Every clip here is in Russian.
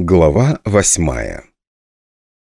Глава восьмая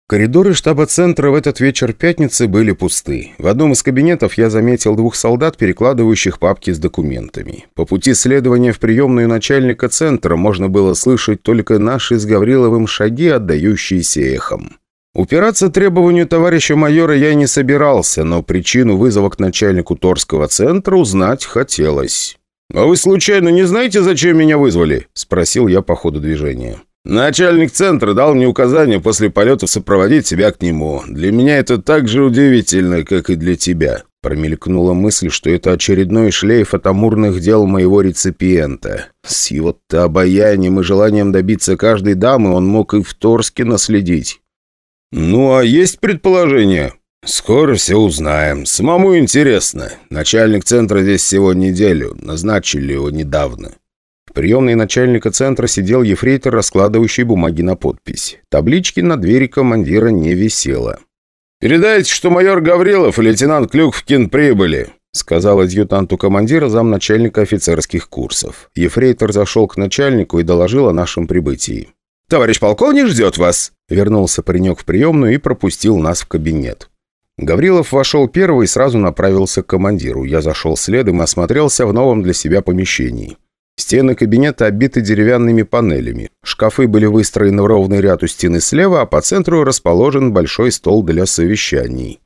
Коридоры штаба центра в этот вечер пятницы были пусты. В одном из кабинетов я заметил двух солдат, перекладывающих папки с документами. По пути следования в приемную начальника центра можно было слышать только наши с Гавриловым шаги, отдающиеся эхом. Упираться требованию товарища майора я не собирался, но причину вызова к начальнику Торского центра узнать хотелось. «А вы случайно не знаете, зачем меня вызвали?» – спросил я по ходу движения. Начальник центра дал мне указание после полета сопроводить тебя к нему. Для меня это так же удивительно, как и для тебя». Промелькнула мысль, что это очередной шлейф от амурных дел моего реципиента. С его-то обаянием и желанием добиться каждой дамы он мог и в Торске наследить. «Ну, а есть предположение?» «Скоро все узнаем. Самому интересно. Начальник центра здесь всего неделю. Назначили его недавно». В приемной начальника центра сидел ефрейтор, раскладывающий бумаги на подпись. Таблички на двери командира не висело. «Передайте, что майор Гаврилов и лейтенант Клюквкин прибыли», сказал адъютанту командира замначальника офицерских курсов. Ефрейтор зашел к начальнику и доложил о нашем прибытии. «Товарищ полковник ждет вас!» Вернулся паренек в приемную и пропустил нас в кабинет. Гаврилов вошел первый и сразу направился к командиру. Я зашел следом и осмотрелся в новом для себя помещении. Стены кабинета обиты деревянными панелями. Шкафы были выстроены в ровный ряд у стены слева, а по центру расположен большой стол для совещаний.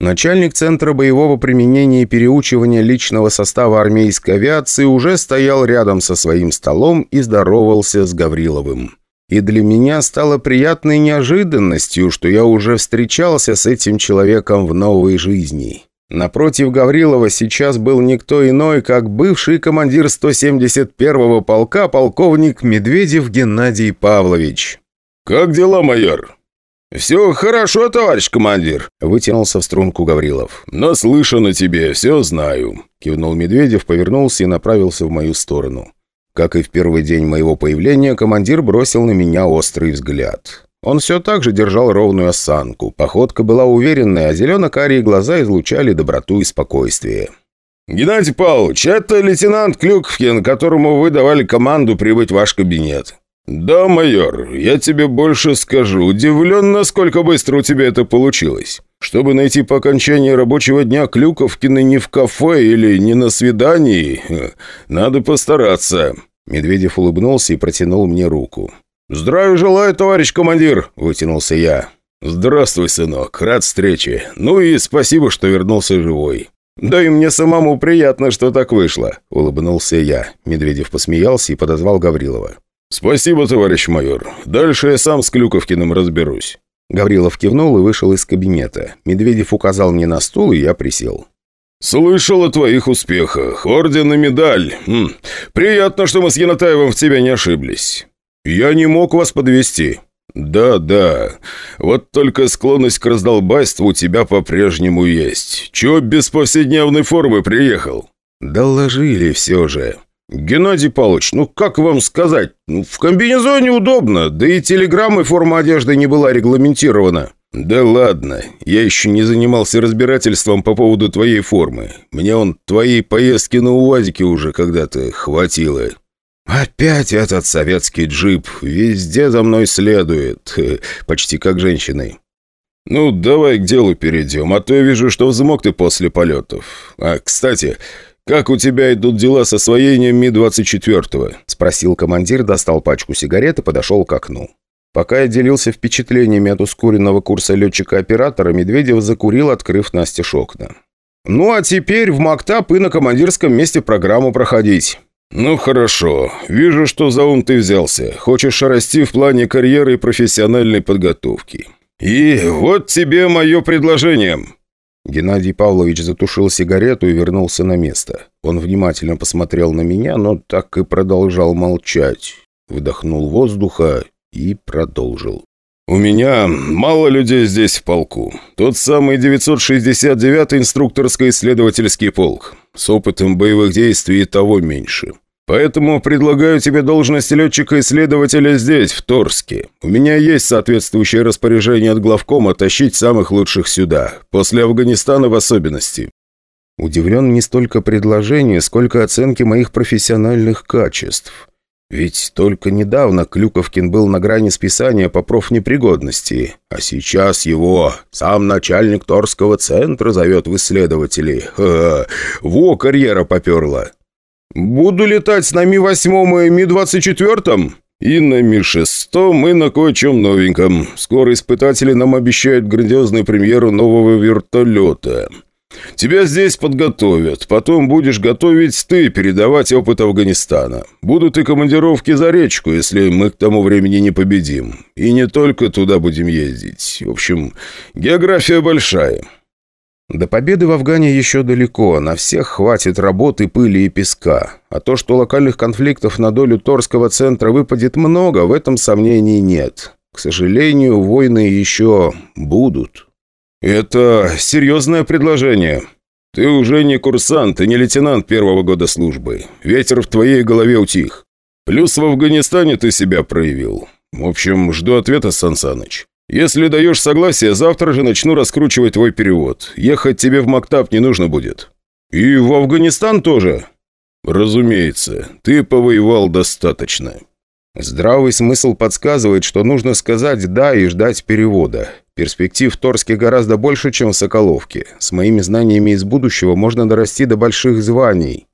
Начальник Центра боевого применения и переучивания личного состава армейской авиации уже стоял рядом со своим столом и здоровался с Гавриловым. И для меня стало приятной неожиданностью, что я уже встречался с этим человеком в новой жизни. Напротив Гаврилова сейчас был никто иной, как бывший командир 171-го полка полковник Медведев Геннадий Павлович. «Как дела, майор?» «Все хорошо, товарищ командир», — вытянулся в струнку Гаврилов. «Наслышан о тебе, все знаю», — кивнул Медведев, повернулся и направился в мою сторону. Как и в первый день моего появления, командир бросил на меня острый взгляд. Он все так же держал ровную осанку. Походка была уверенная, а зелено-карие глаза излучали доброту и спокойствие. «Геннадий Павлович, это лейтенант Клюковкин, которому вы давали команду прибыть в ваш кабинет». «Да, майор, я тебе больше скажу. Удивлен, насколько быстро у тебя это получилось. Чтобы найти по окончании рабочего дня Клюковкина не в кафе или не на свидании, надо постараться». Медведев улыбнулся и протянул мне руку. «Здравия желаю, товарищ командир!» – вытянулся я. «Здравствуй, сынок, рад встрече. Ну и спасибо, что вернулся живой». «Да и мне самому приятно, что так вышло», – улыбнулся я. Медведев посмеялся и подозвал Гаврилова. «Спасибо, товарищ майор. Дальше я сам с Клюковкиным разберусь». Гаврилов кивнул и вышел из кабинета. Медведев указал мне на стул, и я присел. «Слышал о твоих успехах. Орден и медаль. Хм. Приятно, что мы с Янатаевым в тебя не ошиблись. «Я не мог вас подвести. «Да, да. Вот только склонность к раздолбайству у тебя по-прежнему есть. Чего без повседневной формы приехал?» «Доложили все же». «Геннадий Павлович, ну как вам сказать? Ну, в комбинезоне удобно, да и телеграммой форма одежды не была регламентирована». «Да ладно, я еще не занимался разбирательством по поводу твоей формы. Мне он твоей поездки на УАЗике уже когда-то хватило. «Опять этот советский джип. Везде за мной следует. Почти как женщины». «Ну, давай к делу перейдем, а то я вижу, что взмок ты после полетов. А, кстати, как у тебя идут дела с освоением Ми-24?» Спросил командир, достал пачку сигарет и подошел к окну. Пока я делился впечатлениями от ускоренного курса летчика-оператора, Медведев закурил, открыв настежь окна. «Ну, а теперь в МАКТАП и на командирском месте программу проходить». «Ну хорошо. Вижу, что за ум ты взялся. Хочешь расти в плане карьеры и профессиональной подготовки. И вот тебе мое предложение». Геннадий Павлович затушил сигарету и вернулся на место. Он внимательно посмотрел на меня, но так и продолжал молчать. Вдохнул воздуха и продолжил. «У меня мало людей здесь в полку. Тот самый 969-й инструкторско-исследовательский полк. С опытом боевых действий и того меньше. Поэтому предлагаю тебе должность летчика-исследователя здесь, в Торске. У меня есть соответствующее распоряжение от главкома тащить самых лучших сюда, после Афганистана в особенности». Удивлен не столько предложение, сколько оценки моих профессиональных качеств. Ведь только недавно Клюковкин был на грани списания по профнепригодности, а сейчас его сам начальник Торского центра зовет в исследователи. Ха -ха, во, карьера поперла. «Буду летать с нами восьмом и Ми-24?» «И на Ми-6, и на кое-чем новеньком. Скоро испытатели нам обещают грандиозную премьеру нового вертолета». Тебя здесь подготовят. Потом будешь готовить ты, передавать опыт Афганистана. Будут и командировки за речку, если мы к тому времени не победим. И не только туда будем ездить. В общем, география большая». До победы в Афгане еще далеко, на всех хватит работы, пыли и песка. А то, что локальных конфликтов на долю Торского центра выпадет много, в этом сомнений нет. К сожалению, войны еще будут. «Это серьезное предложение. Ты уже не курсант и не лейтенант первого года службы. Ветер в твоей голове утих. Плюс в Афганистане ты себя проявил. В общем, жду ответа, Сансаныч. Если даешь согласие, завтра же начну раскручивать твой перевод. Ехать тебе в Мактаб не нужно будет. И в Афганистан тоже?» «Разумеется. Ты повоевал достаточно». Здравый смысл подсказывает, что нужно сказать «да» и ждать перевода. Перспектив в Торске гораздо больше, чем в Соколовке. С моими знаниями из будущего можно дорасти до больших званий.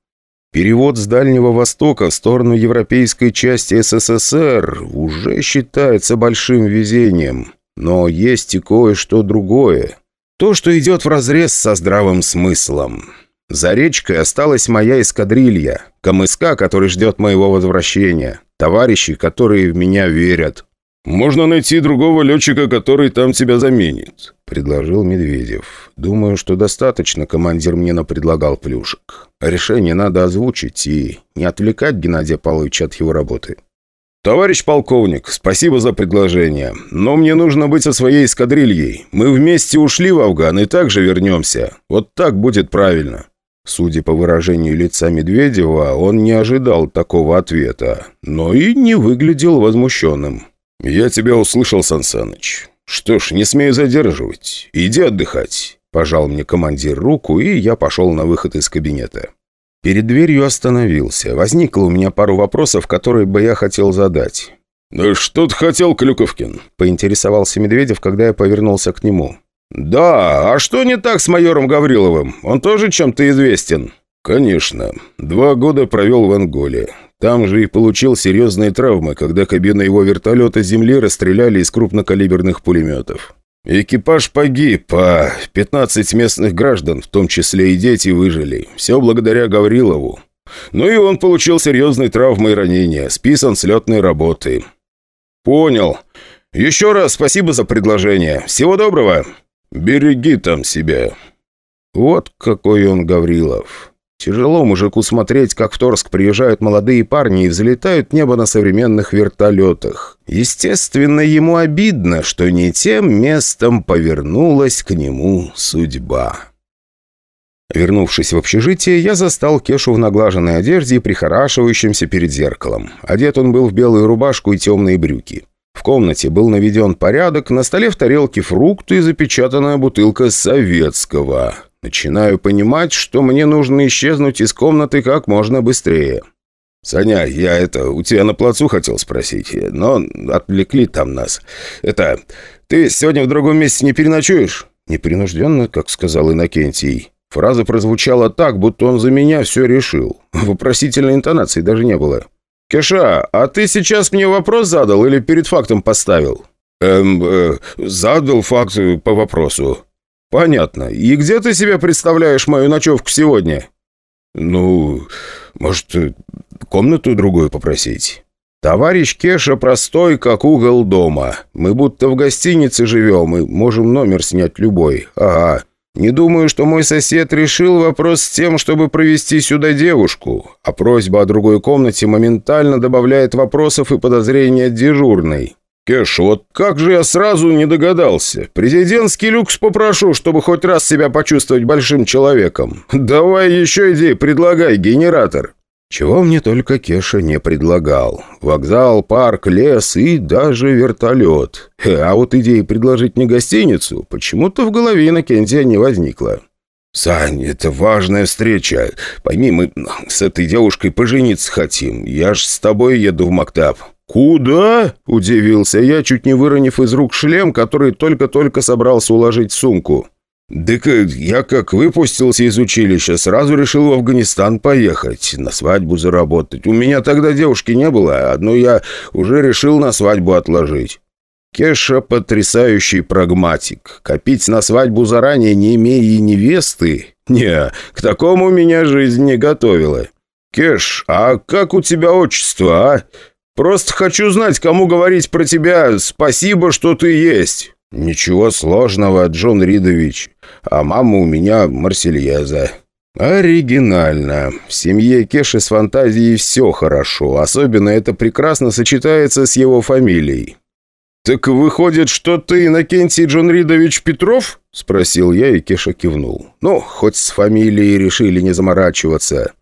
Перевод с Дальнего Востока в сторону европейской части СССР уже считается большим везением. Но есть и кое-что другое. То, что идет вразрез со здравым смыслом. За речкой осталась моя эскадрилья, КМСК, который ждет моего возвращения, товарищи, которые в меня верят. «Можно найти другого летчика, который там тебя заменит», — предложил Медведев. «Думаю, что достаточно командир мне напредлагал плюшек. Решение надо озвучить и не отвлекать Геннадия Павловича от его работы». «Товарищ полковник, спасибо за предложение, но мне нужно быть со своей эскадрильей. Мы вместе ушли в Афган и также вернемся. Вот так будет правильно». Судя по выражению лица Медведева, он не ожидал такого ответа, но и не выглядел возмущенным. «Я тебя услышал, Сансаныч. Что ж, не смею задерживать. Иди отдыхать». Пожал мне командир руку, и я пошел на выход из кабинета. Перед дверью остановился. Возникло у меня пару вопросов, которые бы я хотел задать. «Да что ты хотел, Клюковкин?» – поинтересовался Медведев, когда я повернулся к нему. «Да, а что не так с майором Гавриловым? Он тоже чем-то известен?» «Конечно. Два года провел в Анголе. Там же и получил серьезные травмы, когда кабина его вертолета земли расстреляли из крупнокалиберных пулеметов. Экипаж погиб, а 15 местных граждан, в том числе и дети, выжили. Все благодаря Гаврилову. Ну и он получил серьезные травмы и ранения, списан с летной работы. «Понял. Еще раз спасибо за предложение. Всего доброго. Береги там себя». Вот какой он Гаврилов. Тяжело мужику смотреть, как в Торск приезжают молодые парни и взлетают небо на современных вертолетах. Естественно, ему обидно, что не тем местом повернулась к нему судьба. Вернувшись в общежитие, я застал Кешу в наглаженной одежде и прихорашивающемся перед зеркалом. Одет он был в белую рубашку и темные брюки. В комнате был наведен порядок, на столе в тарелке фрукты и запечатанная бутылка советского. Начинаю понимать, что мне нужно исчезнуть из комнаты как можно быстрее. «Саня, я это, у тебя на плацу хотел спросить, но отвлекли там нас. Это, ты сегодня в другом месте не переночуешь?» Непринужденно, как сказал Иннокентий. Фраза прозвучала так, будто он за меня все решил. Вопросительной интонации даже не было. «Кеша, а ты сейчас мне вопрос задал или перед фактом поставил?» «Эм, э, задал факт по вопросу». «Понятно. И где ты себе представляешь мою ночевку сегодня?» «Ну, может, комнату другую попросить?» «Товарищ Кеша простой, как угол дома. Мы будто в гостинице живем и можем номер снять любой. Ага. Не думаю, что мой сосед решил вопрос с тем, чтобы провести сюда девушку, а просьба о другой комнате моментально добавляет вопросов и подозрений от дежурной. «Кэш, вот как же я сразу не догадался. Президентский люкс попрошу, чтобы хоть раз себя почувствовать большим человеком. Давай еще иди, предлагай, генератор». Чего мне только Кеша не предлагал. Вокзал, парк, лес и даже вертолет. А вот идеи предложить мне гостиницу почему-то в голове Иннокентия не возникло. «Сань, это важная встреча. Пойми, мы с этой девушкой пожениться хотим. Я ж с тобой еду в Мактаб». «Куда?» – удивился я, чуть не выронив из рук шлем, который только-только собрался уложить в сумку. «Так я как выпустился из училища, сразу решил в Афганистан поехать, на свадьбу заработать. У меня тогда девушки не было, одну я уже решил на свадьбу отложить». Кеша – потрясающий прагматик. Копить на свадьбу заранее, не имея и невесты? Не, к такому меня жизнь не готовила. Кеш, а как у тебя отчество, а? Просто хочу знать, кому говорить про тебя «спасибо, что ты есть». «Ничего сложного, Джон Ридович. А мама у меня Марсельеза». «Оригинально. В семье Кеши с фантазией все хорошо. Особенно это прекрасно сочетается с его фамилией». «Так выходит, что ты Иннокентий Джон Ридович Петров?» — спросил я, и Кеша кивнул. «Ну, хоть с фамилией решили не заморачиваться».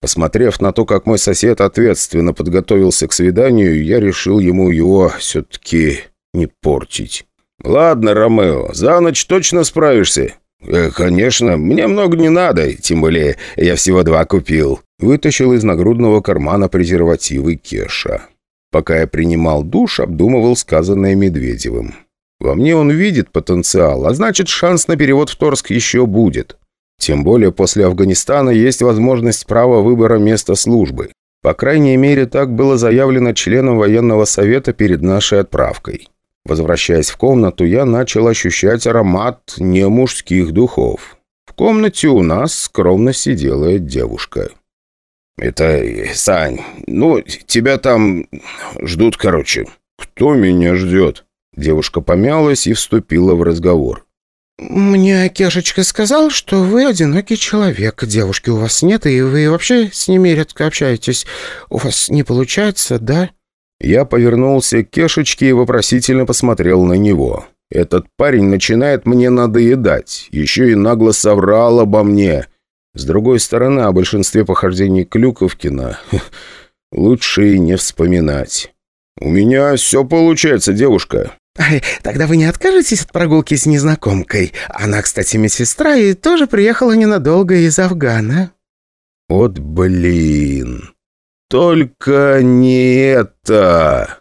Посмотрев на то, как мой сосед ответственно подготовился к свиданию, я решил ему его все-таки не портить. «Ладно, Ромео, за ночь точно справишься?» э, «Конечно, мне много не надо, тем более я всего два купил». Вытащил из нагрудного кармана презервативы Кеша. Пока я принимал душ, обдумывал сказанное Медведевым. Во мне он видит потенциал, а значит шанс на перевод в Торск еще будет. Тем более после Афганистана есть возможность права выбора места службы. По крайней мере, так было заявлено членом военного совета перед нашей отправкой. Возвращаясь в комнату, я начал ощущать аромат не мужских духов. В комнате у нас скромно сидела девушка. «Это... Сань, ну, тебя там ждут, короче». «Кто меня ждет?» Девушка помялась и вступила в разговор. «Мне Кешечка сказал, что вы одинокий человек. Девушки у вас нет, и вы вообще с ними редко общаетесь. У вас не получается, да?» Я повернулся к Кешечке и вопросительно посмотрел на него. «Этот парень начинает мне надоедать. Еще и нагло соврал обо мне. С другой стороны, о большинстве похождений Клюковкина лучше и не вспоминать. У меня все получается, девушка». «Тогда вы не откажетесь от прогулки с незнакомкой? Она, кстати, медсестра и тоже приехала ненадолго из Афгана». «Вот блин! Только не это!»